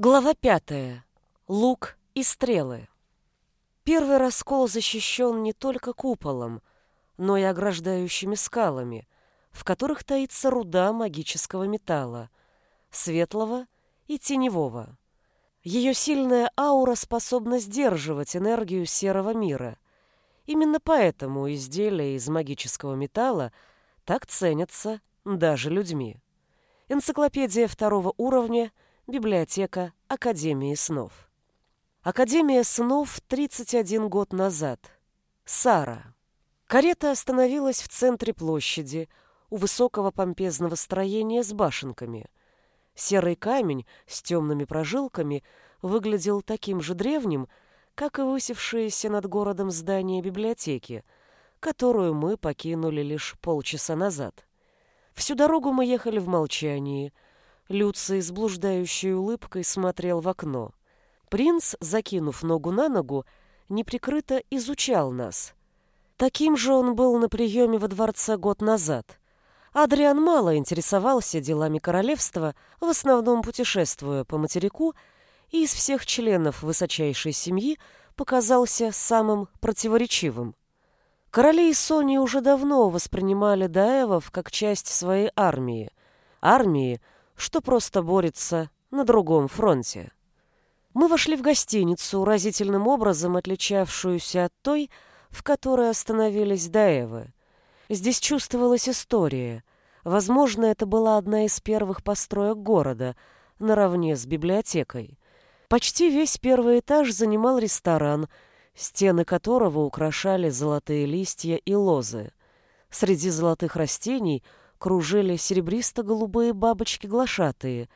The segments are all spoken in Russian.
Глава пятая. Лук и стрелы. Первый раскол защищен не только куполом, но и ограждающими скалами, в которых таится руда магического металла, светлого и теневого. Ее сильная аура способна сдерживать энергию серого мира. Именно поэтому изделия из магического металла так ценятся даже людьми. Энциклопедия второго уровня – Библиотека Академии снов. Академия снов 31 год назад. Сара. Карета остановилась в центре площади, у высокого помпезного строения с башенками. Серый камень с темными прожилками выглядел таким же древним, как и высевшееся над городом здание библиотеки, которую мы покинули лишь полчаса назад. Всю дорогу мы ехали в молчании – Люций с блуждающей улыбкой смотрел в окно. Принц, закинув ногу на ногу, неприкрыто изучал нас. Таким же он был на приеме во дворце год назад. Адриан мало интересовался делами королевства, в основном путешествуя по материку, и из всех членов высочайшей семьи показался самым противоречивым. Короли и Сони уже давно воспринимали даевов как часть своей армии. Армии — что просто борется на другом фронте. Мы вошли в гостиницу, разительным образом отличавшуюся от той, в которой остановились Даевы. Здесь чувствовалась история. Возможно, это была одна из первых построек города, наравне с библиотекой. Почти весь первый этаж занимал ресторан, стены которого украшали золотые листья и лозы. Среди золотых растений – кружили серебристо-голубые бабочки-глашатые,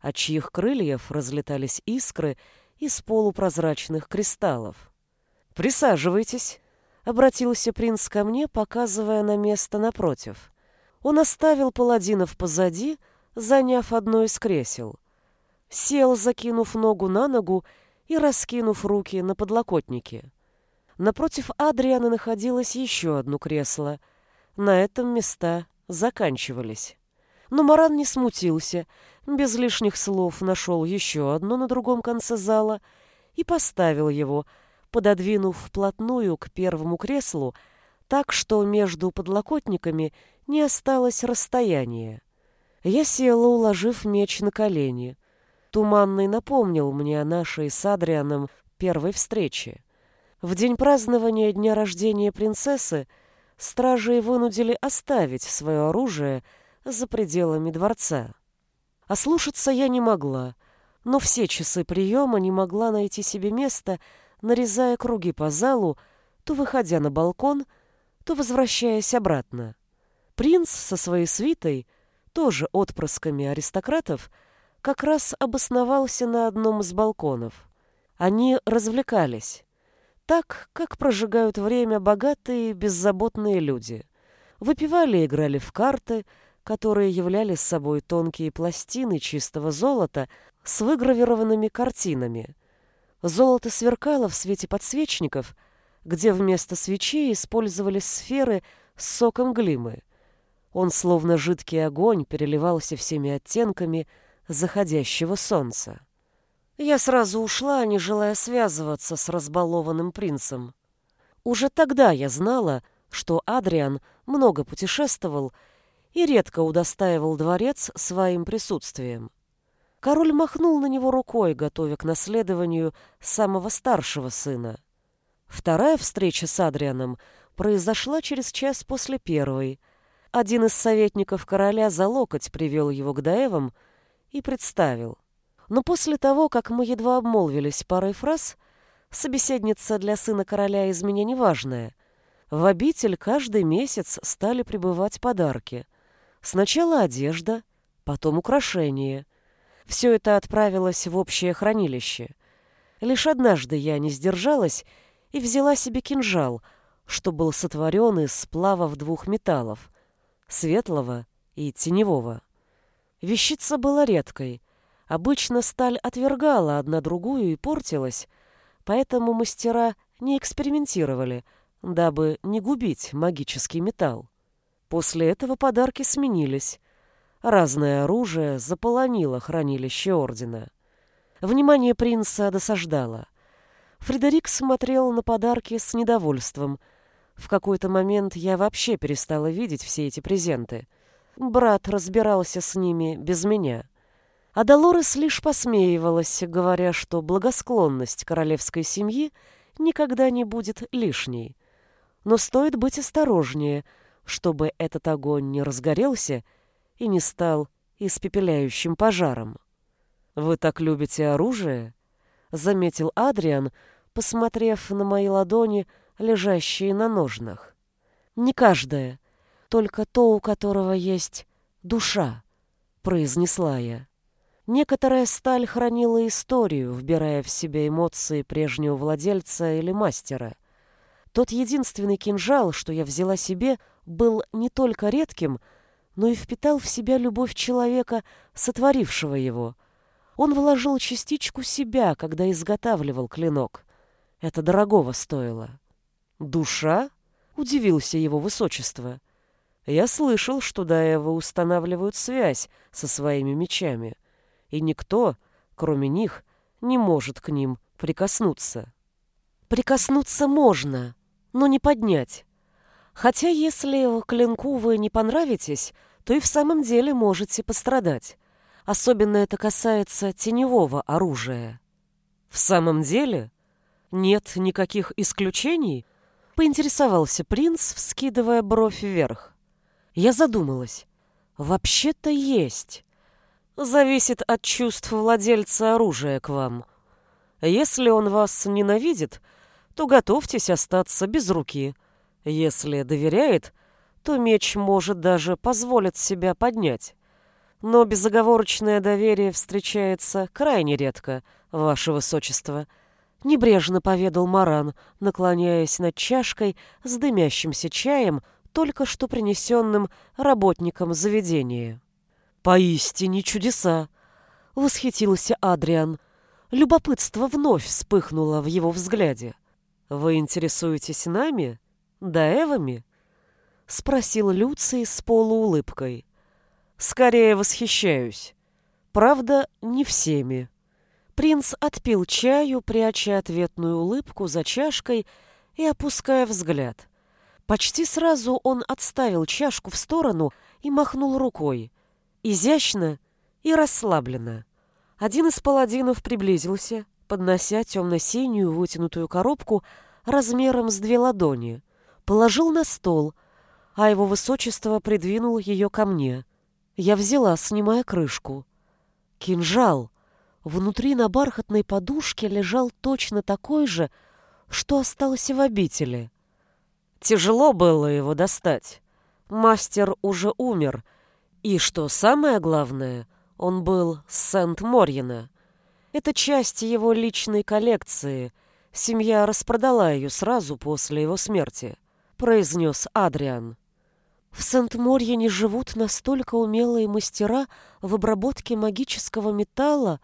от чьих крыльев разлетались искры из полупрозрачных кристаллов. «Присаживайтесь», — обратился принц ко мне, показывая на место напротив. Он оставил паладинов позади, заняв одно из кресел. Сел, закинув ногу на ногу и раскинув руки на подлокотнике. Напротив Адриана находилось еще одно кресло. На этом места заканчивались. Но Маран не смутился, без лишних слов нашел еще одно на другом конце зала и поставил его, пододвинув вплотную к первому креслу, так что между подлокотниками не осталось расстояния. Я села, уложив меч на колени. Туманный напомнил мне о нашей с Адрианом первой встрече. В день празднования дня рождения принцессы стражи вынудили оставить свое оружие за пределами дворца. Ослушаться я не могла, но все часы приема не могла найти себе места, нарезая круги по залу, то выходя на балкон, то возвращаясь обратно. Принц со своей свитой, тоже отпрысками аристократов, как раз обосновался на одном из балконов. Они развлекались так, как прожигают время богатые беззаботные люди. Выпивали и играли в карты, которые являли собой тонкие пластины чистого золота с выгравированными картинами. Золото сверкало в свете подсвечников, где вместо свечей использовались сферы с соком глимы. Он, словно жидкий огонь, переливался всеми оттенками заходящего солнца. Я сразу ушла, не желая связываться с разбалованным принцем. Уже тогда я знала, что Адриан много путешествовал и редко удостаивал дворец своим присутствием. Король махнул на него рукой, готовя к наследованию самого старшего сына. Вторая встреча с Адрианом произошла через час после первой. Один из советников короля за локоть привел его к Даевам и представил. Но после того, как мы едва обмолвились парой фраз, собеседница для сына короля из меня неважная, в обитель каждый месяц стали прибывать подарки. Сначала одежда, потом украшения. Все это отправилось в общее хранилище. Лишь однажды я не сдержалась и взяла себе кинжал, что был сотворен из сплавов двух металлов — светлого и теневого. Вещица была редкой, Обычно сталь отвергала одна другую и портилась, поэтому мастера не экспериментировали, дабы не губить магический металл. После этого подарки сменились. Разное оружие заполонило хранилище ордена. Внимание принца досаждало. Фредерик смотрел на подарки с недовольством. В какой-то момент я вообще перестала видеть все эти презенты. Брат разбирался с ними без меня. А Долорес лишь посмеивалась, говоря, что благосклонность королевской семьи никогда не будет лишней. Но стоит быть осторожнее, чтобы этот огонь не разгорелся и не стал испепеляющим пожаром. «Вы так любите оружие?» — заметил Адриан, посмотрев на мои ладони, лежащие на ножнах. «Не каждое, только то, у которого есть душа», — произнесла я. Некоторая сталь хранила историю, вбирая в себя эмоции прежнего владельца или мастера. Тот единственный кинжал, что я взяла себе, был не только редким, но и впитал в себя любовь человека, сотворившего его. Он вложил частичку себя, когда изготавливал клинок. Это дорогого стоило. «Душа?» — удивился его высочество. «Я слышал, что Даева устанавливают связь со своими мечами» и никто, кроме них, не может к ним прикоснуться. Прикоснуться можно, но не поднять. Хотя если клинку вы не понравитесь, то и в самом деле можете пострадать. Особенно это касается теневого оружия. В самом деле? Нет никаких исключений? Поинтересовался принц, вскидывая бровь вверх. Я задумалась. Вообще-то есть зависит от чувств владельца оружия к вам. Если он вас ненавидит, то готовьтесь остаться без руки. Если доверяет, то меч может даже позволить себя поднять. Но безоговорочное доверие встречается крайне редко, ваше высочество. Небрежно поведал Маран, наклоняясь над чашкой с дымящимся чаем, только что принесенным работником заведения. «Поистине чудеса!» — восхитился Адриан. Любопытство вновь вспыхнуло в его взгляде. «Вы интересуетесь нами? Даэвами?» — спросил Люций с полуулыбкой. «Скорее восхищаюсь. Правда, не всеми». Принц отпил чаю, пряча ответную улыбку за чашкой и опуская взгляд. Почти сразу он отставил чашку в сторону и махнул рукой изящно и расслабленно. Один из паладинов приблизился, поднося темно-синюю вытянутую коробку размером с две ладони, положил на стол, а его высочество придвинул ее ко мне. Я взяла, снимая крышку. Кинжал. Внутри на бархатной подушке лежал точно такой же, что остался в обители. Тяжело было его достать. Мастер уже умер, и что самое главное, он был с Сент-Морьена. Это часть его личной коллекции. Семья распродала ее сразу после его смерти, произнес Адриан. В Сент-Морьене живут настолько умелые мастера в обработке магического металла,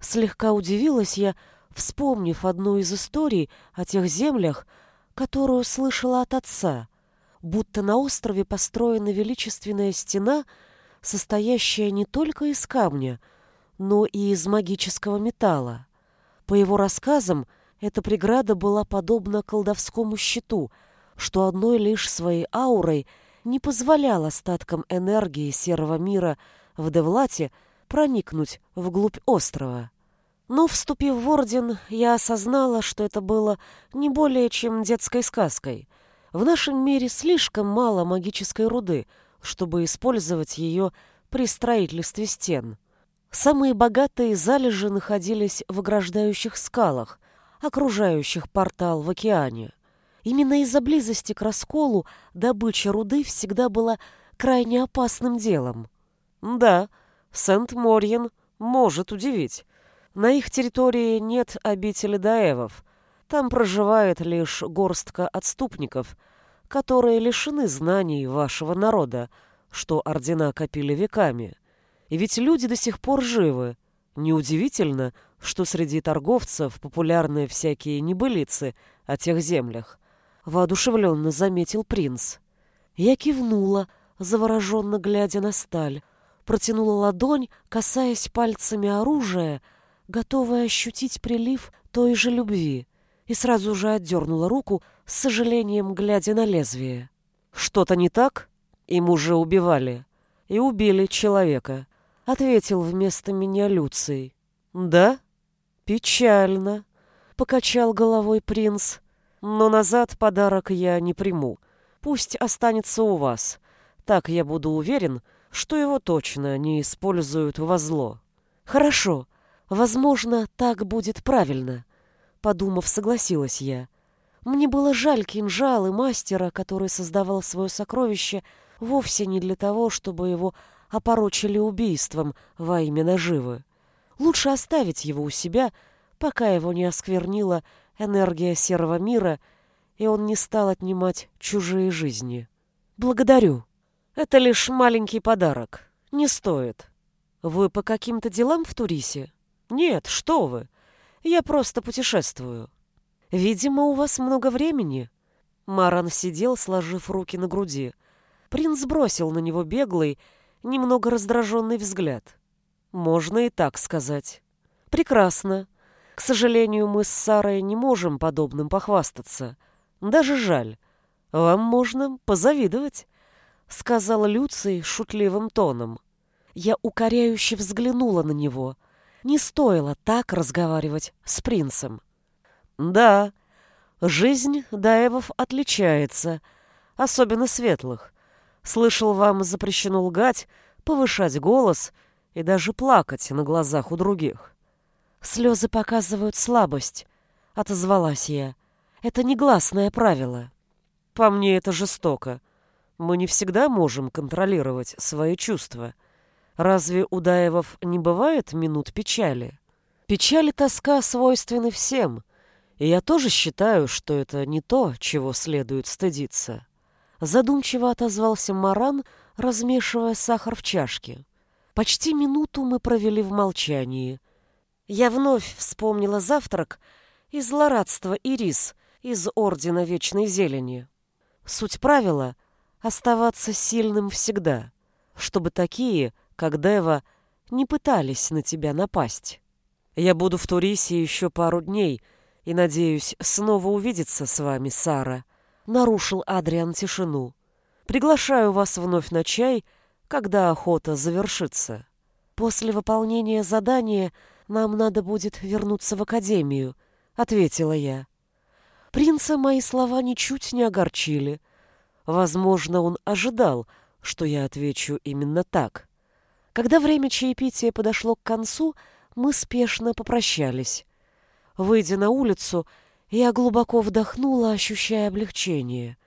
слегка удивилась я, вспомнив одну из историй о тех землях, которую слышала от отца, будто на острове построена величественная стена — состоящая не только из камня, но и из магического металла. По его рассказам, эта преграда была подобна колдовскому щиту, что одной лишь своей аурой не позволял остаткам энергии серого мира в Девлате проникнуть вглубь острова. Но, вступив в Орден, я осознала, что это было не более чем детской сказкой. В нашем мире слишком мало магической руды — чтобы использовать ее при строительстве стен. Самые богатые залежи находились в ограждающих скалах, окружающих портал в океане. Именно из-за близости к расколу добыча руды всегда была крайне опасным делом. Да, Сент-Морьен может удивить. На их территории нет обители даевов. Там проживает лишь горстка отступников — которые лишены знаний вашего народа, что ордена копили веками. И ведь люди до сих пор живы. Неудивительно, что среди торговцев популярны всякие небылицы о тех землях. Воодушевленно заметил принц. Я кивнула, завороженно глядя на сталь, протянула ладонь, касаясь пальцами оружия, готовая ощутить прилив той же любви, и сразу же отдернула руку, с сожалением глядя на лезвие. «Что-то не так? Им уже убивали. И убили человека», — ответил вместо меня Люций. «Да? Печально», — покачал головой принц. «Но назад подарок я не приму. Пусть останется у вас. Так я буду уверен, что его точно не используют во зло». «Хорошо. Возможно, так будет правильно», — подумав, согласилась я. Мне было жаль кинжал и мастера, который создавал свое сокровище вовсе не для того, чтобы его опорочили убийством во имя наживы. Лучше оставить его у себя, пока его не осквернила энергия серого мира, и он не стал отнимать чужие жизни. Благодарю. Это лишь маленький подарок. Не стоит. Вы по каким-то делам в Турисе? Нет, что вы. Я просто путешествую. Видимо, у вас много времени. Маран сидел, сложив руки на груди. Принц бросил на него беглый, немного раздраженный взгляд. Можно и так сказать. Прекрасно. К сожалению, мы с Сарой не можем подобным похвастаться. Даже жаль. Вам можно позавидовать, сказал Люций шутливым тоном. Я укоряюще взглянула на него. Не стоило так разговаривать с принцем. Да, жизнь Даевов отличается, особенно светлых. Слышал, вам запрещено лгать, повышать голос и даже плакать на глазах у других. Слезы показывают слабость, отозвалась я. Это негласное правило. По мне это жестоко. Мы не всегда можем контролировать свои чувства. Разве у Даевов не бывает минут печали? Печаль и тоска свойственны всем, и я тоже считаю, что это не то, чего следует стыдиться. Задумчиво отозвался Маран, размешивая сахар в чашке. Почти минуту мы провели в молчании — я вновь вспомнила завтрак и злорадство Ирис из Ордена Вечной Зелени. Суть правила — оставаться сильным всегда, чтобы такие, как Дева, не пытались на тебя напасть. Я буду в Турисе еще пару дней и, надеюсь, снова увидеться с вами, Сара. Нарушил Адриан тишину. Приглашаю вас вновь на чай, когда охота завершится. После выполнения задания — нам надо будет вернуться в академию», — ответила я. Принца мои слова ничуть не огорчили. Возможно, он ожидал, что я отвечу именно так. Когда время чаепития подошло к концу, мы спешно попрощались. Выйдя на улицу, я глубоко вдохнула, ощущая облегчение.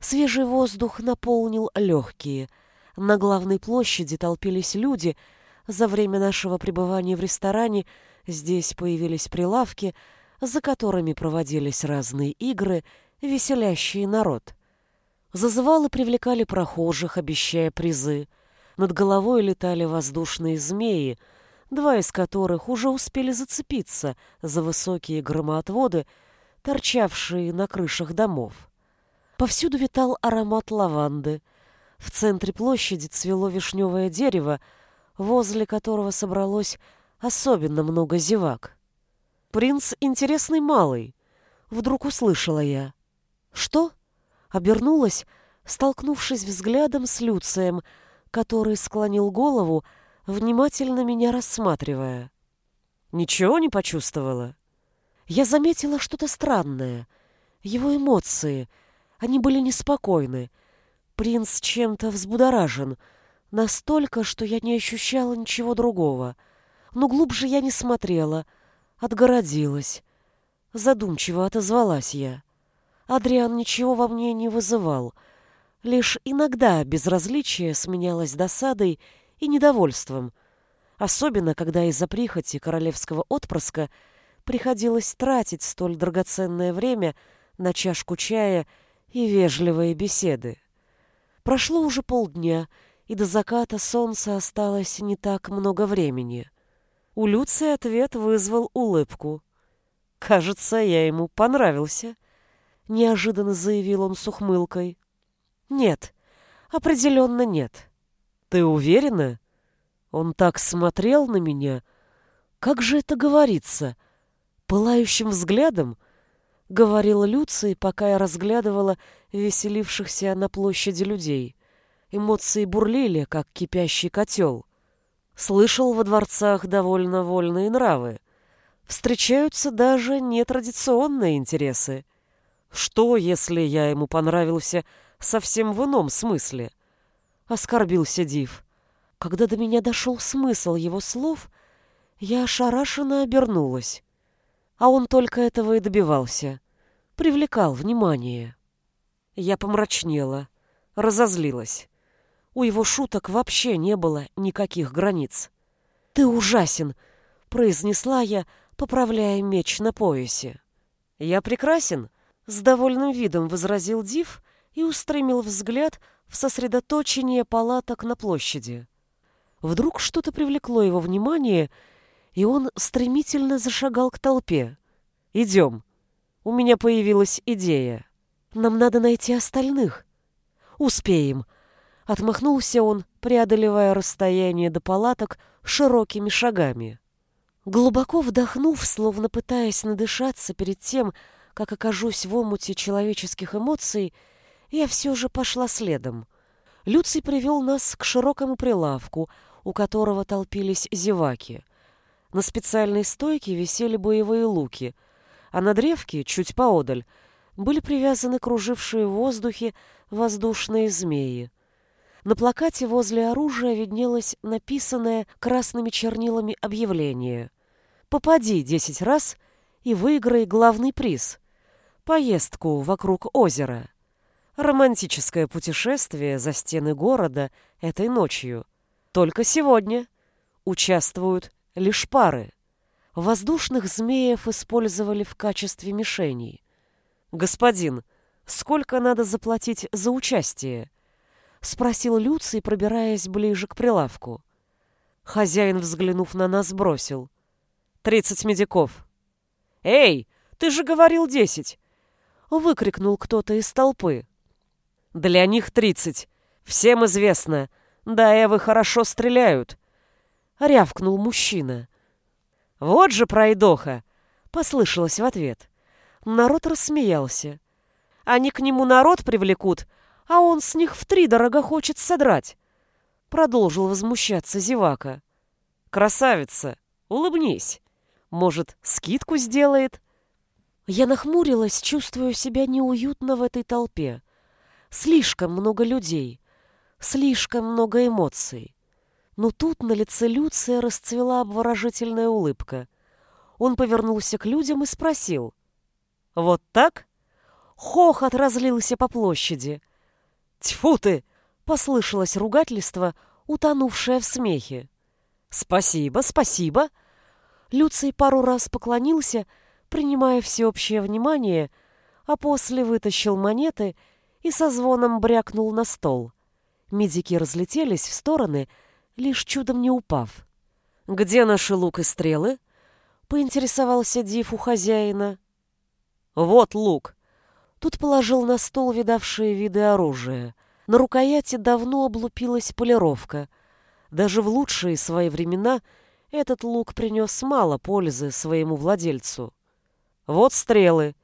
Свежий воздух наполнил легкие. На главной площади толпились люди — за время нашего пребывания в ресторане здесь появились прилавки, за которыми проводились разные игры, веселящие народ. Зазывалы привлекали прохожих, обещая призы. Над головой летали воздушные змеи, два из которых уже успели зацепиться за высокие громоотводы, торчавшие на крышах домов. Повсюду витал аромат лаванды. В центре площади цвело вишневое дерево, возле которого собралось особенно много зевак. «Принц интересный малый», — вдруг услышала я. «Что?» — обернулась, столкнувшись взглядом с Люцием, который склонил голову, внимательно меня рассматривая. «Ничего не почувствовала?» Я заметила что-то странное. Его эмоции, они были неспокойны. Принц чем-то взбудоражен — Настолько, что я не ощущала ничего другого. Но глубже я не смотрела, отгородилась. Задумчиво отозвалась я. Адриан ничего во мне не вызывал. Лишь иногда безразличие сменялось досадой и недовольством, особенно когда из-за прихоти королевского отпрыска приходилось тратить столь драгоценное время на чашку чая и вежливые беседы. Прошло уже полдня, и до заката солнца осталось не так много времени. У Люции ответ вызвал улыбку. «Кажется, я ему понравился», — неожиданно заявил он с ухмылкой. «Нет, определенно нет». «Ты уверена?» Он так смотрел на меня, Как же это говорится? Пылающим взглядом? Говорила Люций, пока я разглядывала веселившихся на площади людей. Эмоции бурлили, как кипящий котел. Слышал во дворцах довольно вольные нравы. Встречаются даже нетрадиционные интересы. Что, если я ему понравился совсем в ином смысле? Оскорбился Див. Когда до меня дошел смысл его слов, я ошарашенно обернулась. А он только этого и добивался. Привлекал внимание. Я помрачнела, разозлилась. У его шуток вообще не было никаких границ. «Ты ужасен!» — произнесла я, поправляя меч на поясе. «Я прекрасен!» — с довольным видом возразил Див и устремил взгляд в сосредоточение палаток на площади. Вдруг что-то привлекло его внимание — и он стремительно зашагал к толпе. «Идем. У меня появилась идея. Нам надо найти остальных. Успеем». Отмахнулся он, преодолевая расстояние до палаток широкими шагами. Глубоко вдохнув, словно пытаясь надышаться перед тем, как окажусь в омуте человеческих эмоций, я все же пошла следом. Люций привел нас к широкому прилавку, у которого толпились зеваки. На специальной стойке висели боевые луки, а на древке, чуть поодаль, были привязаны кружившие в воздухе воздушные змеи. На плакате возле оружия виднелось написанное красными чернилами объявление. «Попади десять раз и выиграй главный приз. Поездку вокруг озера. Романтическое путешествие за стены города этой ночью. Только сегодня. Участвуют лишь пары. Воздушных змеев использовали в качестве мишеней. «Господин, сколько надо заплатить за участие?» — спросил Люций, пробираясь ближе к прилавку. Хозяин, взглянув на нас, бросил. «Тридцать медиков». «Эй, ты же говорил десять!» — выкрикнул кто-то из толпы. «Для них тридцать. Всем известно. Да, эвы хорошо стреляют. — рявкнул мужчина. «Вот же пройдоха!» — послышалось в ответ. Народ рассмеялся. «Они к нему народ привлекут, а он с них втридорого хочет содрать!» Продолжил возмущаться зевака. «Красавица, улыбнись! Может, скидку сделает?» Я нахмурилась, чувствуя себя неуютно в этой толпе. Слишком много людей, слишком много эмоций. Но тут на лице Люция расцвела обворожительная улыбка. Он повернулся к людям и спросил. «Вот так?» Хохот разлился по площади. «Тьфу ты!» — послышалось ругательство, утонувшее в смехе. «Спасибо, спасибо!» Люций пару раз поклонился, принимая всеобщее внимание, а после вытащил монеты и со звоном брякнул на стол. Медики разлетелись в стороны — лишь чудом не упав. «Где наши лук и стрелы?» — поинтересовался Див у хозяина. «Вот лук!» Тут положил на стол видавшие виды оружия. На рукояти давно облупилась полировка. Даже в лучшие свои времена этот лук принес мало пользы своему владельцу. «Вот стрелы.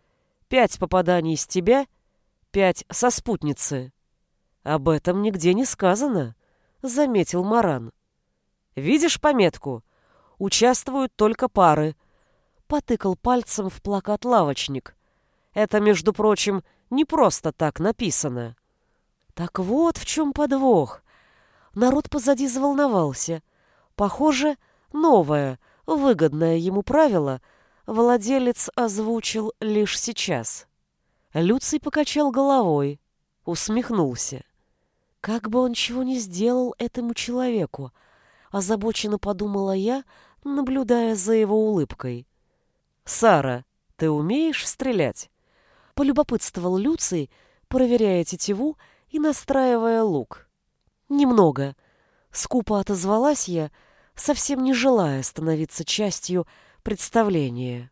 Пять попаданий с тебя, пять со спутницы. Об этом нигде не сказано» заметил Маран. «Видишь пометку? Участвуют только пары». Потыкал пальцем в плакат лавочник. «Это, между прочим, не просто так написано». Так вот в чем подвох. Народ позади заволновался. Похоже, новое, выгодное ему правило владелец озвучил лишь сейчас. Люций покачал головой, усмехнулся. Как бы он чего не сделал этому человеку, озабоченно подумала я, наблюдая за его улыбкой. «Сара, ты умеешь стрелять?» Полюбопытствовал Люций, проверяя тетиву и настраивая лук. «Немного». Скупо отозвалась я, совсем не желая становиться частью представления.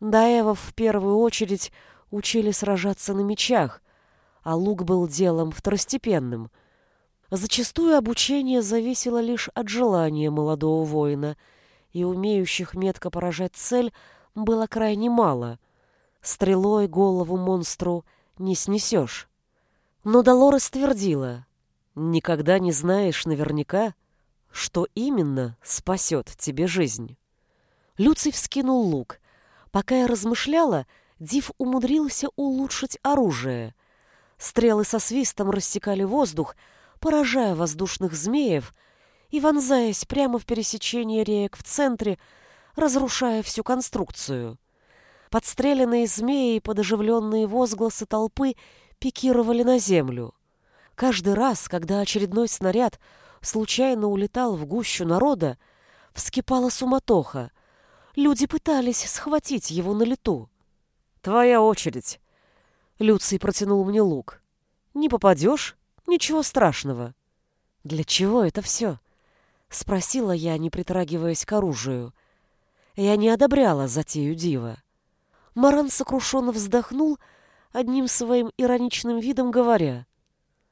Даевов в первую очередь учили сражаться на мечах, а лук был делом второстепенным. Зачастую обучение зависело лишь от желания молодого воина и умеющих метко поражать цель было крайне мало. Стрелой голову монстру не снесешь. Но Долорес твердила, никогда не знаешь наверняка, что именно спасет тебе жизнь. Люций вскинул лук. Пока я размышляла, Див умудрился улучшить оружие. Стрелы со свистом рассекали воздух, поражая воздушных змеев и вонзаясь прямо в пересечение реек в центре, разрушая всю конструкцию. Подстреленные змеи под оживленные возгласы толпы пикировали на землю. Каждый раз, когда очередной снаряд случайно улетал в гущу народа, вскипала суматоха. Люди пытались схватить его на лету. «Твоя очередь!» Люций протянул мне лук. «Не попадешь? Ничего страшного». «Для чего это все?» Спросила я, не притрагиваясь к оружию. Я не одобряла затею дива. Маран сокрушенно вздохнул, одним своим ироничным видом говоря.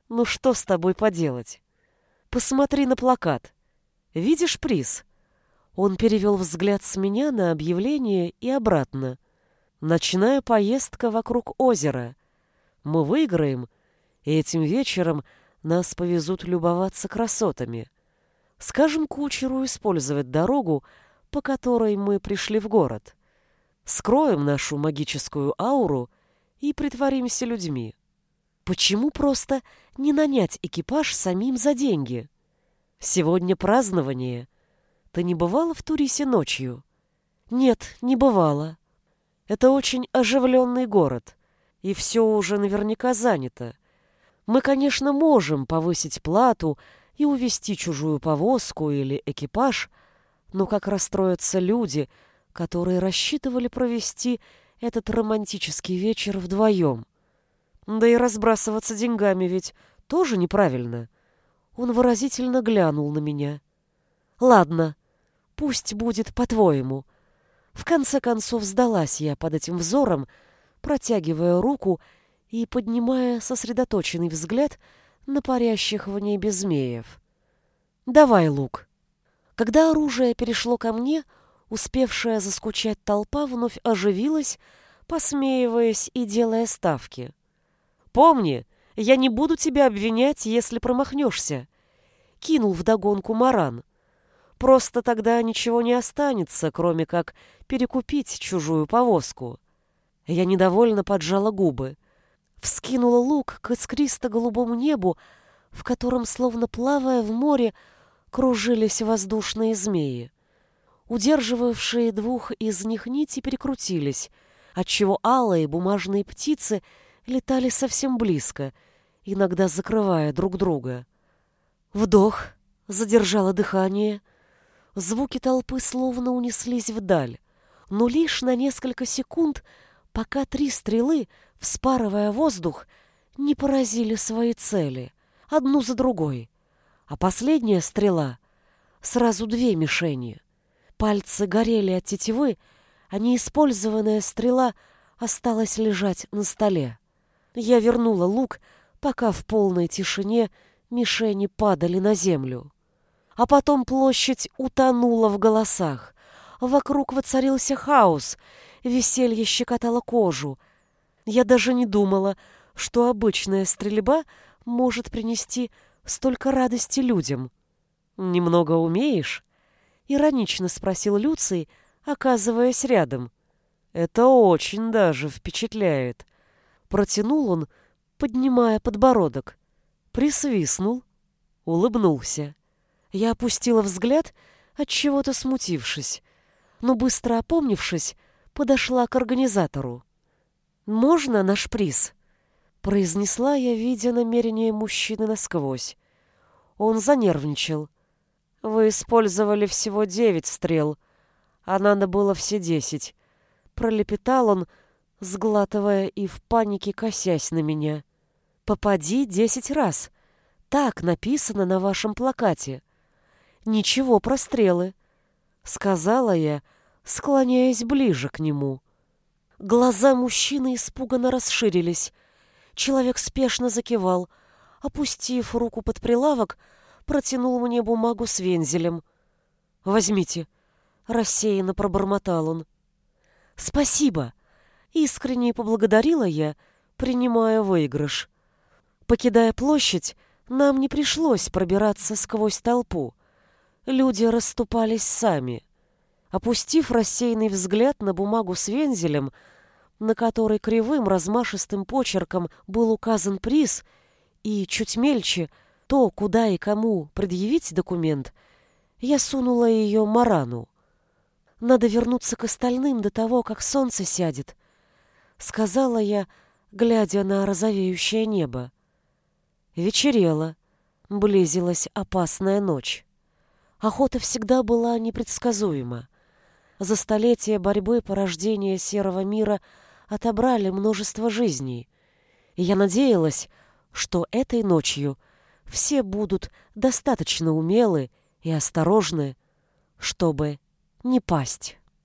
«Ну что с тобой поделать? Посмотри на плакат. Видишь приз?» Он перевел взгляд с меня на объявление и обратно. «Ночная поездка вокруг озера. Мы выиграем, и этим вечером нас повезут любоваться красотами. Скажем кучеру использовать дорогу, по которой мы пришли в город. Скроем нашу магическую ауру и притворимся людьми. Почему просто не нанять экипаж самим за деньги? Сегодня празднование. Ты не бывала в Турисе ночью? Нет, не бывала. Это очень оживленный город, и все уже наверняка занято. Мы, конечно, можем повысить плату и увести чужую повозку или экипаж, но как расстроятся люди, которые рассчитывали провести этот романтический вечер вдвоем. Да и разбрасываться деньгами ведь тоже неправильно. Он выразительно глянул на меня. Ладно, пусть будет по-твоему. В конце концов сдалась я под этим взором, протягивая руку и поднимая сосредоточенный взгляд на парящих в небе змеев. «Давай лук». Когда оружие перешло ко мне, успевшая заскучать толпа вновь оживилась, посмеиваясь и делая ставки. «Помни, я не буду тебя обвинять, если промахнешься», — кинул вдогонку Маран. «Просто тогда ничего не останется, кроме как перекупить чужую повозку». Я недовольно поджала губы вскинула лук к искристо-голубому небу, в котором, словно плавая в море, кружились воздушные змеи. Удерживавшие двух из них нити перекрутились, отчего алые бумажные птицы летали совсем близко, иногда закрывая друг друга. Вдох, задержало дыхание. Звуки толпы словно унеслись вдаль, но лишь на несколько секунд, пока три стрелы — вспарывая воздух, не поразили свои цели, одну за другой. А последняя стрела — сразу две мишени. Пальцы горели от тетивы, а неиспользованная стрела осталась лежать на столе. Я вернула лук, пока в полной тишине мишени падали на землю. А потом площадь утонула в голосах. Вокруг воцарился хаос, веселье щекотало кожу — я даже не думала, что обычная стрельба может принести столько радости людям. «Немного умеешь?» — иронично спросил Люций, оказываясь рядом. «Это очень даже впечатляет». Протянул он, поднимая подбородок. Присвистнул, улыбнулся. Я опустила взгляд, от чего то смутившись, но быстро опомнившись, подошла к организатору. «Можно наш приз?» Произнесла я, видя намерение мужчины насквозь. Он занервничал. «Вы использовали всего девять стрел, а надо было все десять». Пролепетал он, сглатывая и в панике косясь на меня. «Попади десять раз. Так написано на вашем плакате. Ничего про стрелы», — сказала я, склоняясь ближе к нему. Глаза мужчины испуганно расширились. Человек спешно закивал. Опустив руку под прилавок, протянул мне бумагу с вензелем. «Возьмите». рассеянно пробормотал он. Спасибо, искренне поблагодарила я, принимая выигрыш. Покидая площадь, нам не пришлось пробираться сквозь толпу. Люди расступались сами. Опустив рассеянный взгляд на бумагу с вензелем, на которой кривым размашистым почерком был указан приз, и чуть мельче то, куда и кому предъявить документ, я сунула ее Марану. Надо вернуться к остальным до того, как солнце сядет, сказала я, глядя на розовеющее небо. Вечерело, близилась опасная ночь. Охота всегда была непредсказуема. За столетия борьбы порождения серого мира отобрали множество жизней. И я надеялась, что этой ночью все будут достаточно умелы и осторожны, чтобы не пасть.